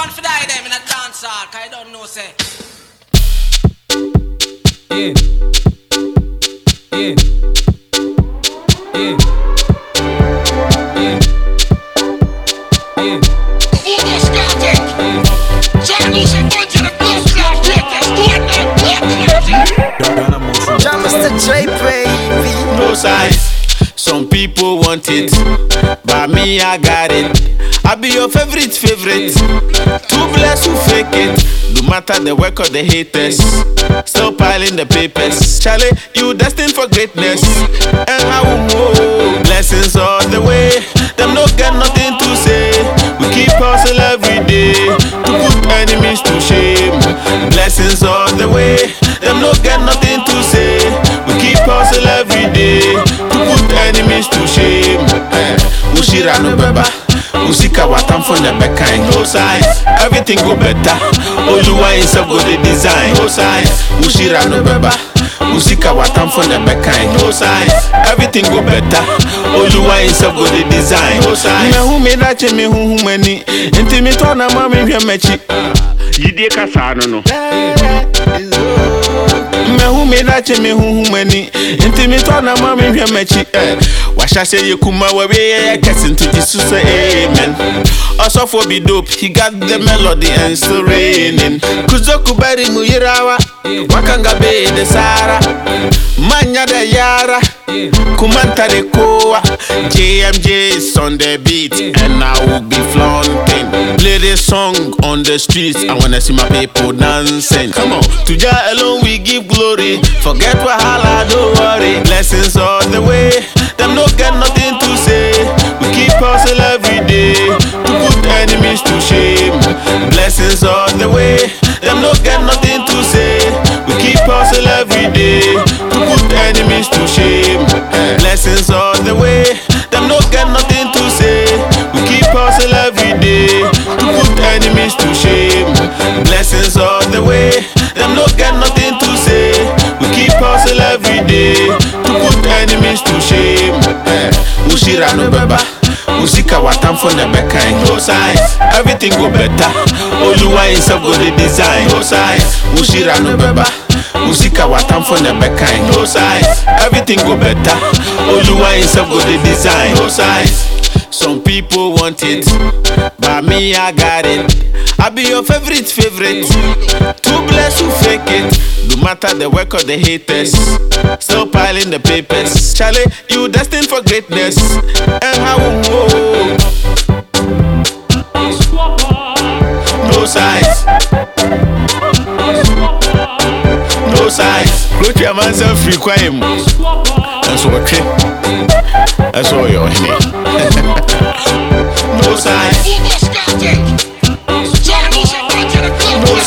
one for die them in a dance hall, cause I don't know, say. Yeah. Yeah. Yeah. Yeah. Yeah. Uno Scottic! Charles and Bunch of the Blue Scout Rockers doing that black Jam Mr. J, baby. no size. Some people want it, but me I got it. I be your favorite favorite. Too blessed who fake it. No matter the work of the haters, still piling the papers. Charlie, you destined for greatness. And how oh, blessings all the way. Them no get nothing to say. We keep hustle every day to put enemies to shame. Blessings all the way. Them no get nothing to say. We keep hustle every day to put enemies to shame. Eh, Ushira no beba. Usika watamfo na bekan no size Everything go better. Oluwa himself go the design. No size Ushira no beba. Usika watamfo na bekan no size Everything go better. Oluwa himself go the design. No size Me hu me dache me hu hu mani Inti mi to na ma me hwe mechi. Yidie kasa no. No mehu me dache me huhu mani nti metɔ na ma mehwɛ m'akyi eh. wahyɛ sɛ yɛ kuma waweyɛ yɛ kɛse nto gye so sɛ amen. Ɔsɔfoɔ bi dope he got the melody and still raining. Kuzoku bari mu wakanga be de sara. Manya da yara kumantare kowa. Jmj is on the beat and i will be flaunting song on the streets. I wanna see my people dancing come on. To jah alone we give glory. Forget wahala don't worry. Blessings all the way. Them no get nothing to say. We keep hustle every day to put enemies to shame. Blessings all the way. Them no get nothing to say. We keep hustle every day to put enemies to shame. Blessings all the way blessings all the way. Them no get nothing to say. We keep hustle every day to put enemies to shame. Eh, ushira no beba. Usika watamfo na bekan no size everything go better. Oluwa himself go the design no size ushira no beba. Usika watamfo na bekan no size everything go better. Oluwa himself go the design no size some people want it but me i got it i be your favorite favorite. Too blessed who fake it? No matter the work of the haters. Still piling the papers. Charlie you destined for greatness. And how oh, oh. no size. No size. Look your man self free quiet that's what that's all you're here no size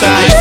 side.